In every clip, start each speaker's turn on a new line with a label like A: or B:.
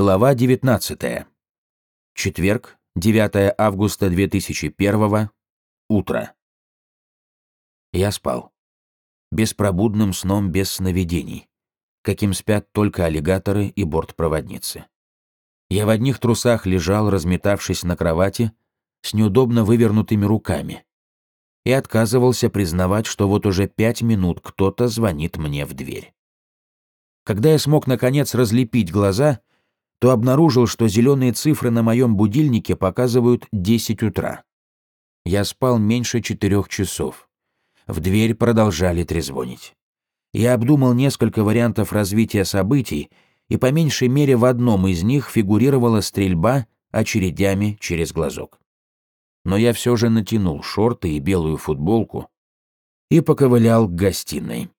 A: Глава 19. Четверг, 9 августа 2001. Утро. Я спал. Беспробудным сном без сновидений, каким спят только аллигаторы и бортпроводницы. Я в одних трусах лежал, разметавшись на кровати, с неудобно вывернутыми руками, и отказывался признавать, что вот уже пять минут кто-то звонит мне в дверь. Когда я смог наконец разлепить глаза — то обнаружил, что зеленые цифры на моем будильнике показывают 10 утра. Я спал меньше четырех часов. В дверь продолжали трезвонить. Я обдумал несколько вариантов развития событий, и по меньшей мере в одном из них фигурировала стрельба очередями через глазок. Но я все же натянул шорты и белую футболку и поковылял к гостиной.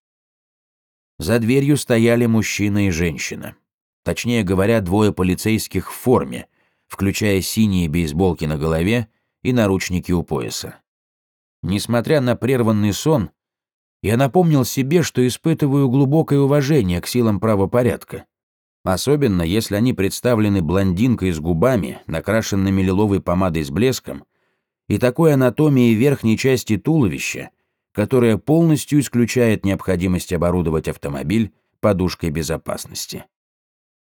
A: За дверью стояли мужчина и женщина. Точнее говоря, двое полицейских в форме, включая синие бейсболки на голове и наручники у пояса. Несмотря на прерванный сон, я напомнил себе, что испытываю глубокое уважение к силам правопорядка. Особенно, если они представлены блондинкой с губами, накрашенными лиловой помадой с блеском, и такой анатомией верхней части туловища, которая полностью исключает необходимость оборудовать автомобиль подушкой безопасности.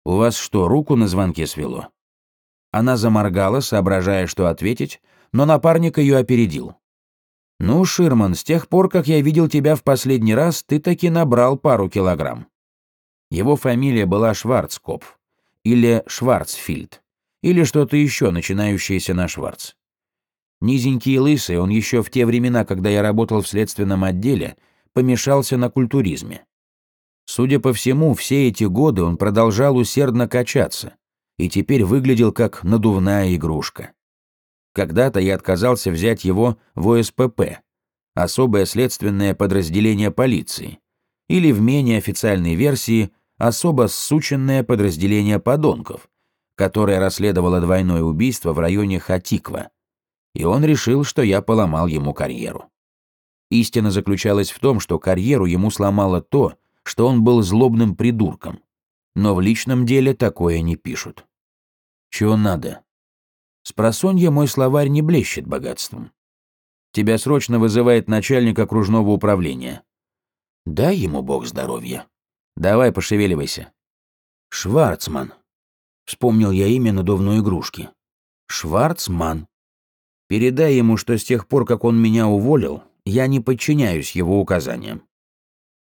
A: «У вас что, руку на звонке свело?» Она заморгала, соображая, что ответить, но напарник ее опередил. «Ну, Ширман, с тех пор, как я видел тебя в последний раз, ты таки набрал пару килограмм». Его фамилия была Шварцкопф, или Шварцфильд, или что-то еще, начинающееся на Шварц. Низенький и лысый, он еще в те времена, когда я работал в следственном отделе, помешался на культуризме. Судя по всему, все эти годы он продолжал усердно качаться и теперь выглядел как надувная игрушка. Когда-то я отказался взять его в ОСПП, особое следственное подразделение полиции, или в менее официальной версии особо ссученное подразделение подонков, которое расследовало двойное убийство в районе Хатиква, и он решил, что я поломал ему карьеру. Истина заключалась в том, что карьеру ему сломало то, что он был злобным придурком. Но в личном деле такое не пишут. Чего надо? Спросонья мой словарь не блещет богатством. Тебя срочно вызывает начальник окружного управления. Дай ему бог здоровья. Давай, пошевеливайся. Шварцман. Вспомнил я имя надувной игрушки. Шварцман. Передай ему, что с тех пор, как он меня уволил, я не подчиняюсь его указаниям.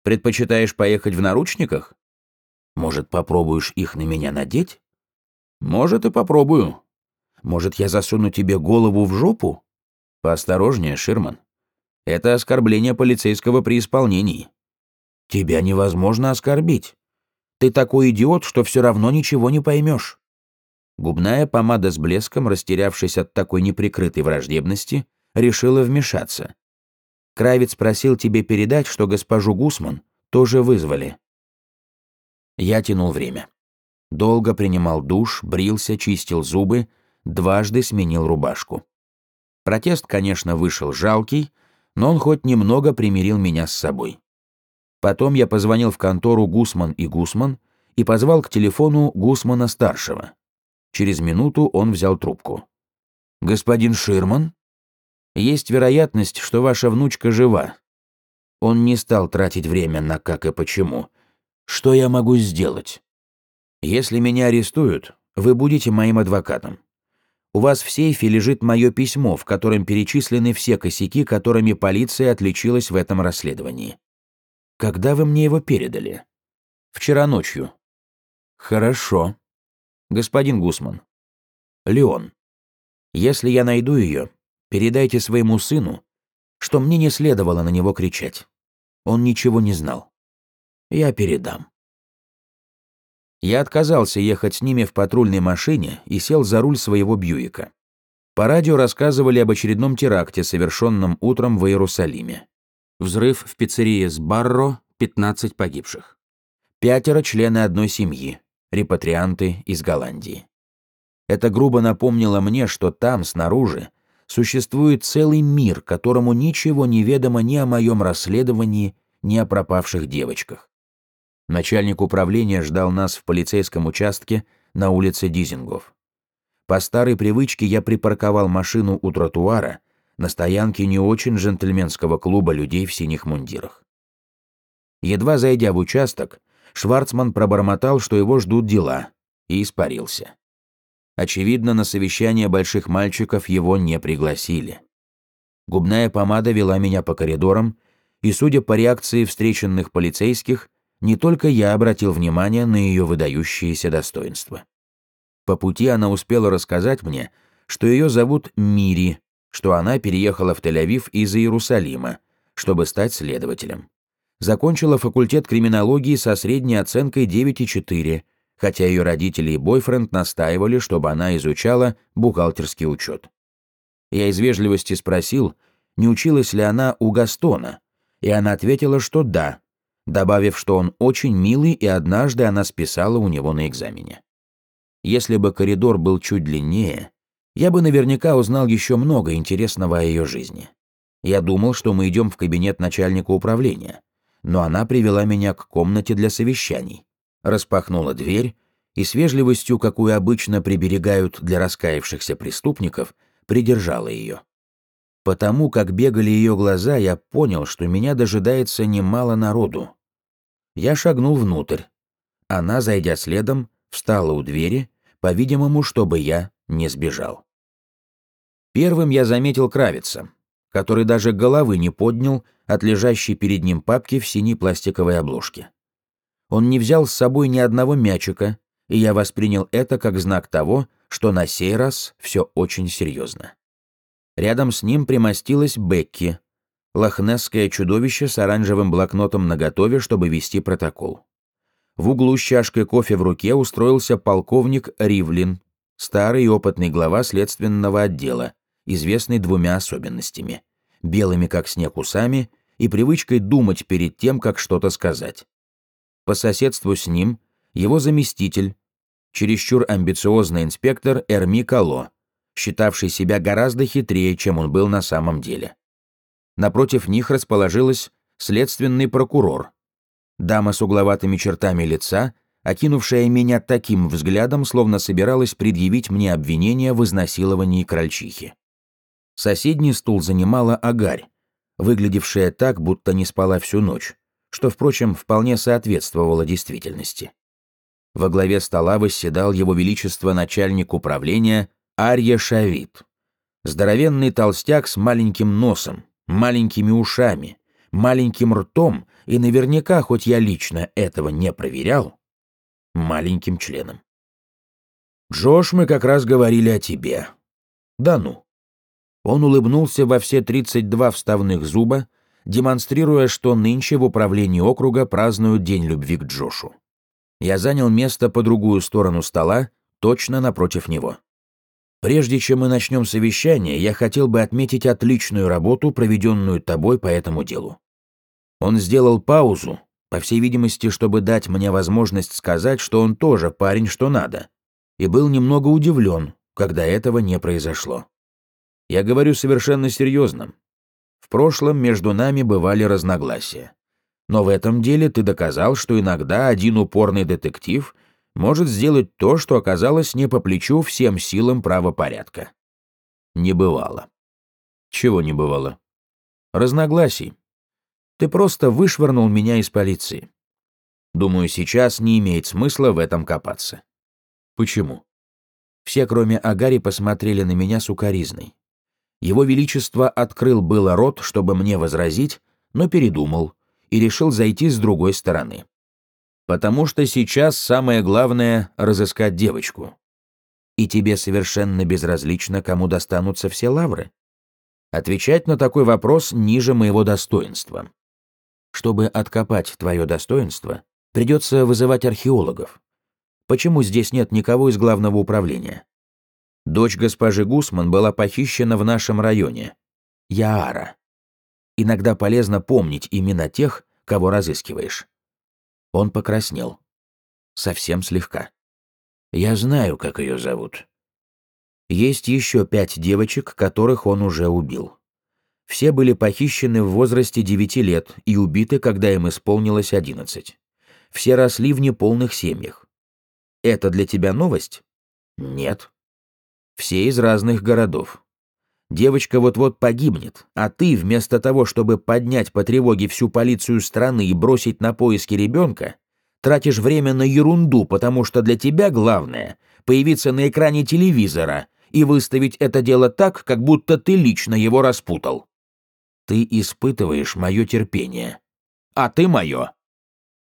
A: Предпочитаешь поехать в наручниках? Может, попробуешь их на меня надеть? Может, и попробую. Может, я засуну тебе голову в жопу? Поосторожнее, Ширман. Это оскорбление полицейского при исполнении. Тебя невозможно оскорбить. Ты такой идиот, что все равно ничего не поймешь. Губная помада с блеском, растерявшись от такой неприкрытой враждебности, решила вмешаться. Кравец просил тебе передать, что госпожу Гусман тоже вызвали. Я тянул время. Долго принимал душ, брился, чистил зубы, дважды сменил рубашку. Протест, конечно, вышел жалкий, но он хоть немного примирил меня с собой. Потом я позвонил в контору Гусман и Гусман и позвал к телефону Гусмана-старшего. Через минуту он взял трубку. «Господин Ширман?» Есть вероятность, что ваша внучка жива. Он не стал тратить время на как и почему. Что я могу сделать? Если меня арестуют, вы будете моим адвокатом. У вас в сейфе лежит мое письмо, в котором перечислены все косяки, которыми полиция отличилась в этом расследовании. Когда вы мне его передали? Вчера ночью. Хорошо. Господин Гусман. Леон. Если я найду ее, Передайте своему сыну, что мне не следовало на него кричать. Он ничего не знал. Я передам. Я отказался ехать с ними в патрульной машине и сел за руль своего Бьюика. По радио рассказывали об очередном теракте, совершенном утром в Иерусалиме. Взрыв в пиццерии с Барро, 15 погибших. Пятеро члены одной семьи, репатрианты из Голландии. Это грубо напомнило мне, что там, снаружи, существует целый мир, которому ничего не ведомо ни о моем расследовании, ни о пропавших девочках. Начальник управления ждал нас в полицейском участке на улице Дизингов. По старой привычке я припарковал машину у тротуара на стоянке не очень джентльменского клуба людей в синих мундирах. Едва зайдя в участок, Шварцман пробормотал, что его ждут дела, и испарился. Очевидно, на совещание больших мальчиков его не пригласили. Губная помада вела меня по коридорам, и, судя по реакции встреченных полицейских, не только я обратил внимание на ее выдающиеся достоинства. По пути она успела рассказать мне, что ее зовут Мири, что она переехала в Тель-Авив из Иерусалима, чтобы стать следователем. Закончила факультет криминологии со средней оценкой 9,4, хотя ее родители и бойфренд настаивали, чтобы она изучала бухгалтерский учет. Я из вежливости спросил, не училась ли она у Гастона, и она ответила, что да, добавив, что он очень милый, и однажды она списала у него на экзамене. Если бы коридор был чуть длиннее, я бы наверняка узнал еще много интересного о ее жизни. Я думал, что мы идем в кабинет начальника управления, но она привела меня к комнате для совещаний, распахнула дверь и с вежливостью, какую обычно приберегают для раскаявшихся преступников, придержала ее. Потому как бегали ее глаза, я понял, что меня дожидается немало народу. Я шагнул внутрь. Она, зайдя следом, встала у двери, по-видимому, чтобы я не сбежал. Первым я заметил Кравица, который даже головы не поднял от лежащей перед ним папки в синей пластиковой обложке. Он не взял с собой ни одного мячика, и я воспринял это как знак того, что на сей раз все очень серьезно. Рядом с ним примостилась Бекки, лохнесское чудовище с оранжевым блокнотом наготове, чтобы вести протокол. В углу с чашкой кофе в руке устроился полковник Ривлин, старый и опытный глава следственного отдела, известный двумя особенностями – белыми как снег усами и привычкой думать перед тем, как что-то сказать. По соседству с ним его заместитель, чересчур амбициозный инспектор Эрми Кало, считавший себя гораздо хитрее, чем он был на самом деле. Напротив них расположилась следственный прокурор, дама с угловатыми чертами лица, окинувшая меня таким взглядом, словно собиралась предъявить мне обвинение в изнасиловании крольчихи. Соседний стул занимала Агарь, выглядевшая так, будто не спала всю ночь, что, впрочем, вполне соответствовало действительности. Во главе стола восседал его величество начальник управления Арья Шавит. Здоровенный толстяк с маленьким носом, маленькими ушами, маленьким ртом и наверняка, хоть я лично этого не проверял, маленьким членом. «Джош, мы как раз говорили о тебе». «Да ну». Он улыбнулся во все 32 вставных зуба, демонстрируя, что нынче в управлении округа празднуют День любви к Джошу. Я занял место по другую сторону стола, точно напротив него. Прежде чем мы начнем совещание, я хотел бы отметить отличную работу, проведенную тобой по этому делу. Он сделал паузу, по всей видимости, чтобы дать мне возможность сказать, что он тоже парень, что надо, и был немного удивлен, когда этого не произошло. Я говорю совершенно серьезно. Прошлом между нами бывали разногласия. Но в этом деле ты доказал, что иногда один упорный детектив может сделать то, что оказалось не по плечу всем силам правопорядка. Не бывало. Чего не бывало? Разногласий. Ты просто вышвырнул меня из полиции. Думаю, сейчас не имеет смысла в этом копаться. Почему? Все, кроме Агари, посмотрели на меня сукоризной. Его Величество открыл было рот, чтобы мне возразить, но передумал и решил зайти с другой стороны потому что сейчас самое главное — разыскать девочку. И тебе совершенно безразлично, кому достанутся все лавры? Отвечать на такой вопрос ниже моего достоинства. Чтобы откопать твое достоинство, придется вызывать археологов. Почему здесь нет никого из главного управления? Дочь госпожи Гусман была похищена в нашем районе. Яара. Иногда полезно помнить имена тех, кого разыскиваешь. Он покраснел. Совсем слегка. Я знаю, как ее зовут. Есть еще пять девочек, которых он уже убил. Все были похищены в возрасте 9 лет и убиты, когда им исполнилось 11. Все росли в неполных семьях. Это для тебя новость? Нет. Все из разных городов. Девочка вот-вот погибнет, а ты, вместо того, чтобы поднять по тревоге всю полицию страны и бросить на поиски ребенка, тратишь время на ерунду, потому что для тебя главное — появиться на экране телевизора и выставить это дело так, как будто ты лично его распутал. Ты испытываешь мое терпение. А ты мое.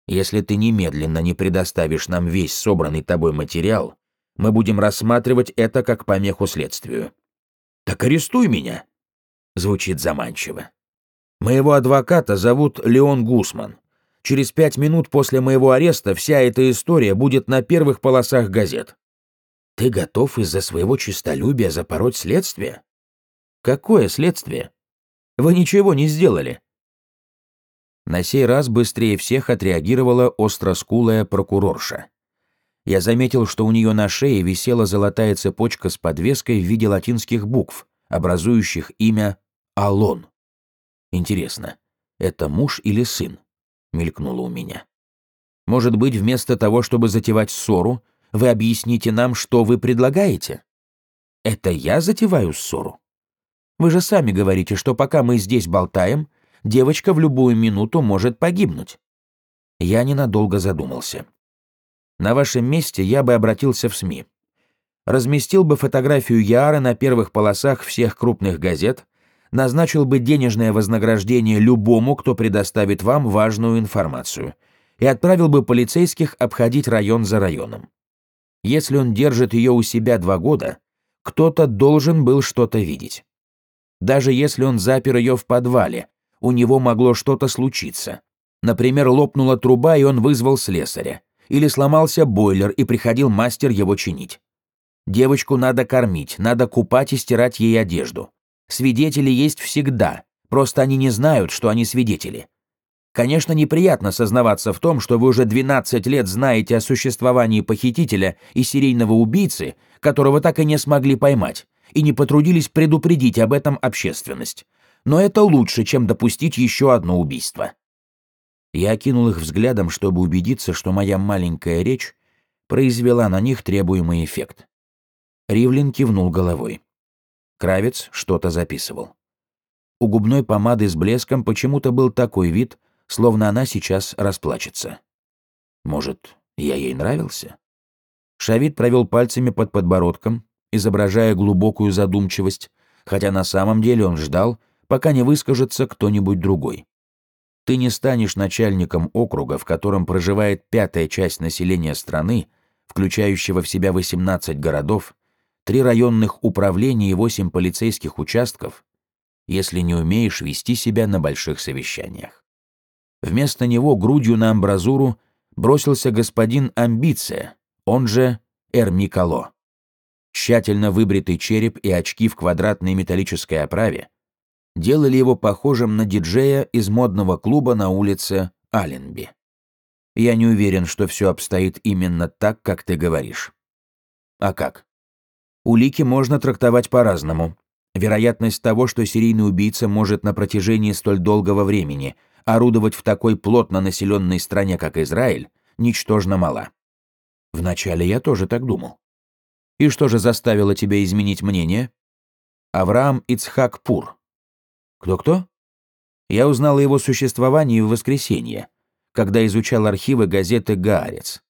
A: Если ты немедленно не предоставишь нам весь собранный тобой материал, мы будем рассматривать это как помеху следствию. Так арестуй меня. Звучит заманчиво. Моего адвоката зовут Леон Гусман. Через пять минут после моего ареста вся эта история будет на первых полосах газет. Ты готов из-за своего честолюбия запороть следствие? Какое следствие? Вы ничего не сделали. На сей раз быстрее всех отреагировала остроскулая прокурорша. Я заметил, что у нее на шее висела золотая цепочка с подвеской в виде латинских букв, образующих имя Алон. Интересно, это муж или сын? Мелькнуло у меня. Может быть, вместо того, чтобы затевать ссору, вы объясните нам, что вы предлагаете? Это я затеваю ссору? Вы же сами говорите, что пока мы здесь болтаем, девочка в любую минуту может погибнуть. Я ненадолго задумался. На вашем месте я бы обратился в СМИ. Разместил бы фотографию Яары на первых полосах всех крупных газет, назначил бы денежное вознаграждение любому, кто предоставит вам важную информацию, и отправил бы полицейских обходить район за районом. Если он держит ее у себя два года, кто-то должен был что-то видеть. Даже если он запер ее в подвале, у него могло что-то случиться. Например, лопнула труба, и он вызвал слесаря. Или сломался бойлер, и приходил мастер его чинить. Девочку надо кормить, надо купать и стирать ей одежду. Свидетели есть всегда, просто они не знают, что они свидетели. Конечно, неприятно сознаваться в том, что вы уже 12 лет знаете о существовании похитителя и серийного убийцы, которого так и не смогли поймать, и не потрудились предупредить об этом общественность. Но это лучше, чем допустить еще одно убийство. Я окинул их взглядом, чтобы убедиться, что моя маленькая речь произвела на них требуемый эффект. Ривлин кивнул головой. Кравец что-то записывал. У губной помады с блеском почему-то был такой вид, словно она сейчас расплачется. Может, я ей нравился? Шавид провел пальцами под подбородком, изображая глубокую задумчивость, хотя на самом деле он ждал, пока не выскажется кто-нибудь другой. Ты не станешь начальником округа, в котором проживает пятая часть населения страны, включающего в себя 18 городов, три районных управления и восемь полицейских участков, если не умеешь вести себя на больших совещаниях. Вместо него грудью на амбразуру бросился господин Амбиция, он же Эрмикало. Тщательно выбритый череп и очки в квадратной металлической оправе делали его похожим на диджея из модного клуба на улице Алленби. Я не уверен, что все обстоит именно так, как ты говоришь. А как? Улики можно трактовать по-разному. Вероятность того, что серийный убийца может на протяжении столь долгого времени орудовать в такой плотно населенной стране, как Израиль, ничтожно мала. Вначале я тоже так думал. И что же заставило тебя изменить мнение? Авраам Ицхак Пур, кто-кто? Я узнал о его существовании в воскресенье, когда изучал архивы газеты «Гаарец».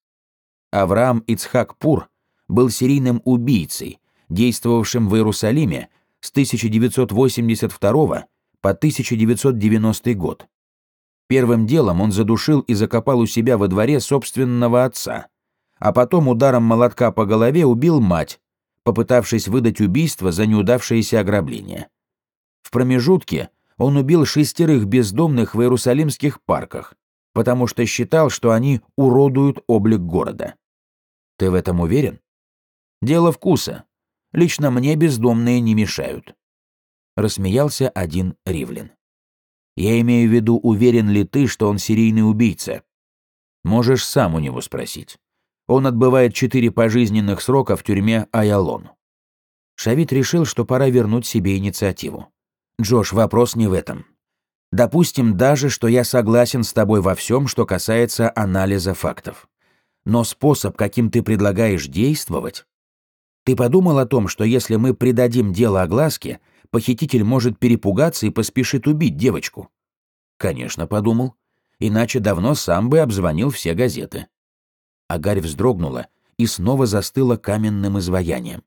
A: Авраам Ицхак Пур был серийным убийцей, действовавшим в Иерусалиме с 1982 по 1990 год. Первым делом он задушил и закопал у себя во дворе собственного отца, а потом ударом молотка по голове убил мать, попытавшись выдать убийство за неудавшееся ограбление. В промежутке он убил шестерых бездомных в иерусалимских парках, потому что считал, что они уродуют облик города. Ты в этом уверен? Дело вкуса. Лично мне бездомные не мешают. Рассмеялся один Ривлин. Я имею в виду, уверен ли ты, что он серийный убийца? Можешь сам у него спросить. Он отбывает четыре пожизненных срока в тюрьме Аялон. Шавит решил, что пора вернуть себе инициативу. Джош, вопрос не в этом. Допустим даже, что я согласен с тобой во всем, что касается анализа фактов. Но способ, каким ты предлагаешь действовать... Ты подумал о том, что если мы придадим дело огласке, похититель может перепугаться и поспешит убить девочку? Конечно, подумал. Иначе давно сам бы обзвонил все газеты. Агарь вздрогнула и снова застыла каменным изваянием.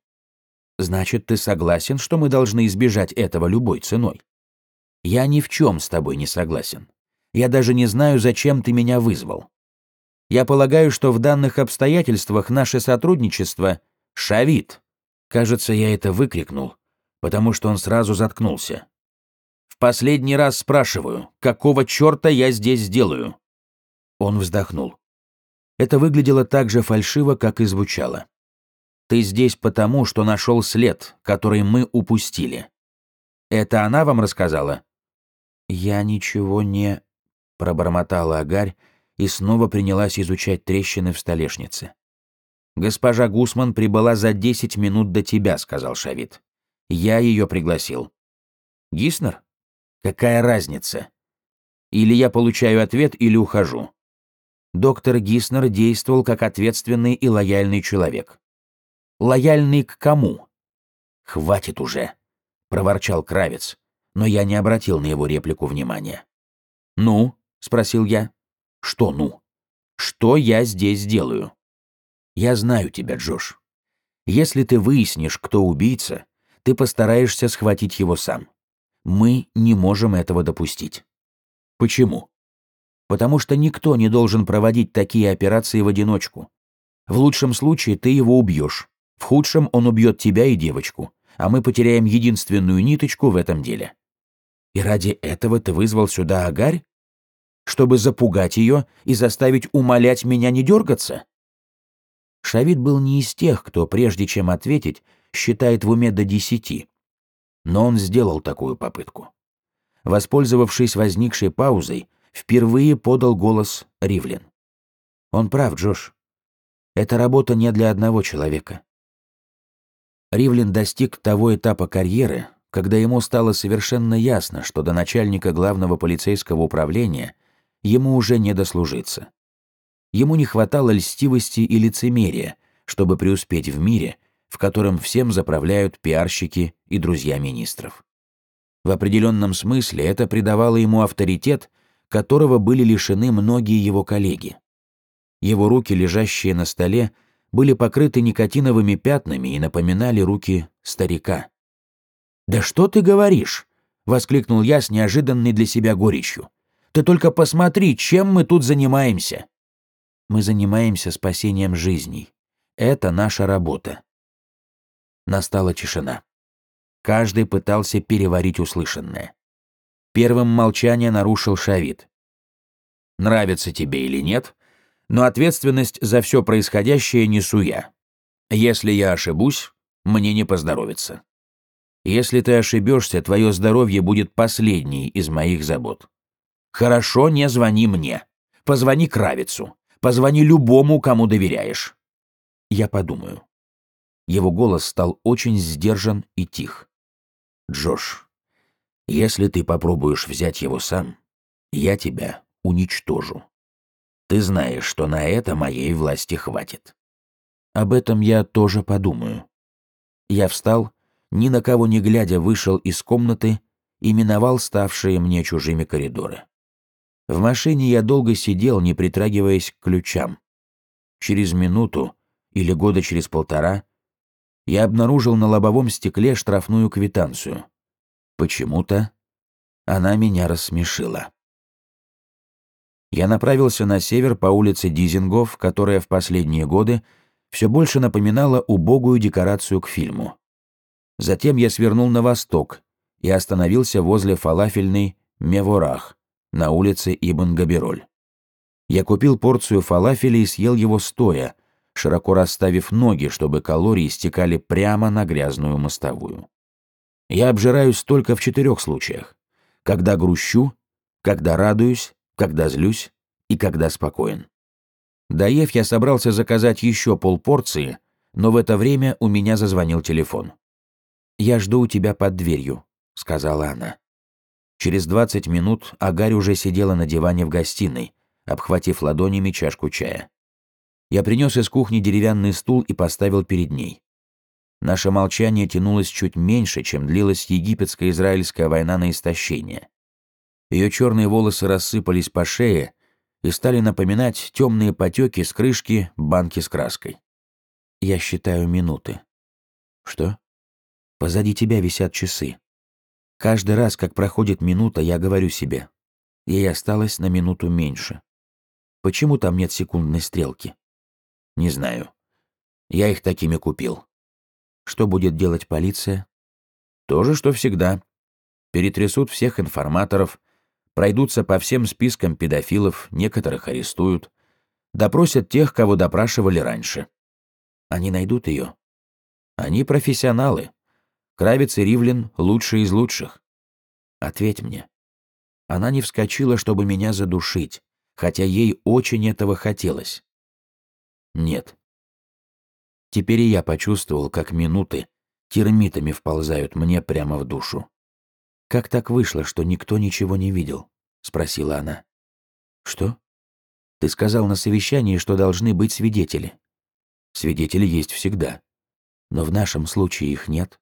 A: Значит, ты согласен, что мы должны избежать этого любой ценой? Я ни в чем с тобой не согласен. Я даже не знаю, зачем ты меня вызвал. Я полагаю, что в данных обстоятельствах наше сотрудничество шавит. Кажется, я это выкрикнул, потому что он сразу заткнулся. В последний раз спрашиваю, какого черта я здесь сделаю? Он вздохнул. Это выглядело так же фальшиво, как и звучало. Ты здесь потому, что нашел след, который мы упустили. Это она вам рассказала? Я ничего не... Пробормотала Агарь и снова принялась изучать трещины в столешнице. «Госпожа Гусман прибыла за десять минут до тебя», — сказал Шавит. «Я ее пригласил». «Гиснер? Какая разница? Или я получаю ответ, или ухожу». Доктор Гиснер действовал как ответственный и лояльный человек. Лояльный к кому? «Хватит уже», — проворчал Кравец, но я не обратил на его реплику внимания. «Ну?» — спросил я. «Что «ну»? Что я здесь делаю?» «Я знаю тебя, Джош. Если ты выяснишь, кто убийца, ты постараешься схватить его сам. Мы не можем этого допустить». «Почему?» «Потому что никто не должен проводить такие операции в одиночку. В лучшем случае ты его убьешь, в худшем он убьет тебя и девочку, а мы потеряем единственную ниточку в этом деле. И ради этого ты вызвал сюда Агарь? Чтобы запугать ее и заставить умолять меня не дергаться? Шавид был не из тех, кто, прежде чем ответить, считает в уме до десяти. Но он сделал такую попытку. Воспользовавшись возникшей паузой, впервые подал голос Ривлин. Он прав, Джош. Эта работа не для одного человека. Ривлин достиг того этапа карьеры, когда ему стало совершенно ясно, что до начальника главного полицейского управления ему уже не дослужиться. Ему не хватало льстивости и лицемерия, чтобы преуспеть в мире, в котором всем заправляют пиарщики и друзья министров. В определенном смысле это придавало ему авторитет, которого были лишены многие его коллеги. Его руки, лежащие на столе, были покрыты никотиновыми пятнами и напоминали руки старика. «Да что ты говоришь?» — воскликнул я с неожиданной для себя горечью. «Ты только посмотри, чем мы тут занимаемся!» «Мы занимаемся спасением жизней. Это наша работа». Настала тишина. Каждый пытался переварить услышанное. Первым молчание нарушил Шавид. «Нравится тебе или нет, но ответственность за все происходящее несу я. Если я ошибусь, мне не поздоровится. Если ты ошибешься, твое здоровье будет последней из моих забот. Хорошо, не звони мне. Позвони Кравицу. Позвони любому, кому доверяешь. Я подумаю. Его голос стал очень сдержан и тих. Джош, если ты попробуешь взять его сам, я тебя уничтожу. Ты знаешь, что на это моей власти хватит. Об этом я тоже подумаю. Я встал, ни на кого не глядя вышел из комнаты и миновал ставшие мне чужими коридоры. В машине я долго сидел, не притрагиваясь к ключам. Через минуту или года через полтора я обнаружил на лобовом стекле штрафную квитанцию. Почему-то она меня рассмешила. Я направился на север по улице Дизингов, которая в последние годы все больше напоминала убогую декорацию к фильму. Затем я свернул на восток и остановился возле фалафельной Меворах на улице Ибн Габироль. Я купил порцию фалафеля и съел его стоя, широко расставив ноги, чтобы калории стекали прямо на грязную мостовую. Я обжираюсь только в четырех случаях. Когда грущу, когда радуюсь когда злюсь и когда спокоен. Доев, я собрался заказать еще полпорции, но в это время у меня зазвонил телефон. «Я жду у тебя под дверью», — сказала она. Через 20 минут Агарь уже сидела на диване в гостиной, обхватив ладонями чашку чая. Я принес из кухни деревянный стул и поставил перед ней. Наше молчание тянулось чуть меньше, чем длилась египетско-израильская война на истощение. Ее черные волосы рассыпались по шее и стали напоминать темные потеки с крышки банки с краской. Я считаю минуты. Что? Позади тебя висят часы. Каждый раз, как проходит минута, я говорю себе, ей осталось на минуту меньше. Почему там нет секундной стрелки? Не знаю. Я их такими купил. Что будет делать полиция? То же, что всегда. Перетрясут всех информаторов, пройдутся по всем спискам педофилов, некоторых арестуют, допросят тех, кого допрашивали раньше. Они найдут ее. Они профессионалы. Кравец и Ривлин — лучшие из лучших. Ответь мне. Она не вскочила, чтобы меня задушить, хотя ей очень этого хотелось. Нет. Теперь и я почувствовал, как минуты термитами вползают мне прямо в душу. «Как так вышло, что никто ничего не видел?» — спросила она. «Что?» «Ты сказал на совещании, что должны быть свидетели». «Свидетели есть всегда. Но в нашем случае их нет.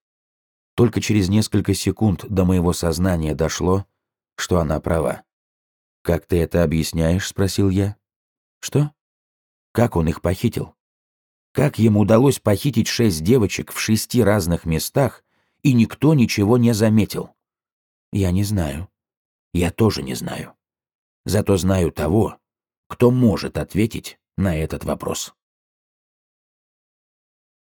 A: Только через несколько секунд до моего сознания дошло, что она права. «Как ты это объясняешь?» — спросил я. «Что? Как он их похитил?» Как ему удалось похитить шесть девочек в шести разных местах, и никто ничего не заметил? Я не знаю. Я тоже не знаю. Зато знаю того, кто может ответить на этот вопрос.